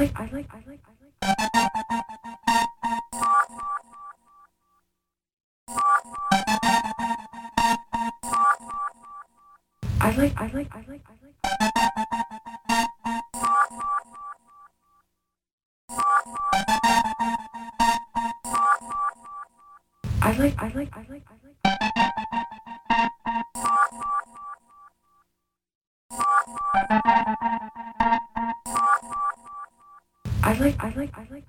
like, I like, I like, I like. I like, I like, I like, I like. I like, I like, I like, I like. I like, I like, I like, I like.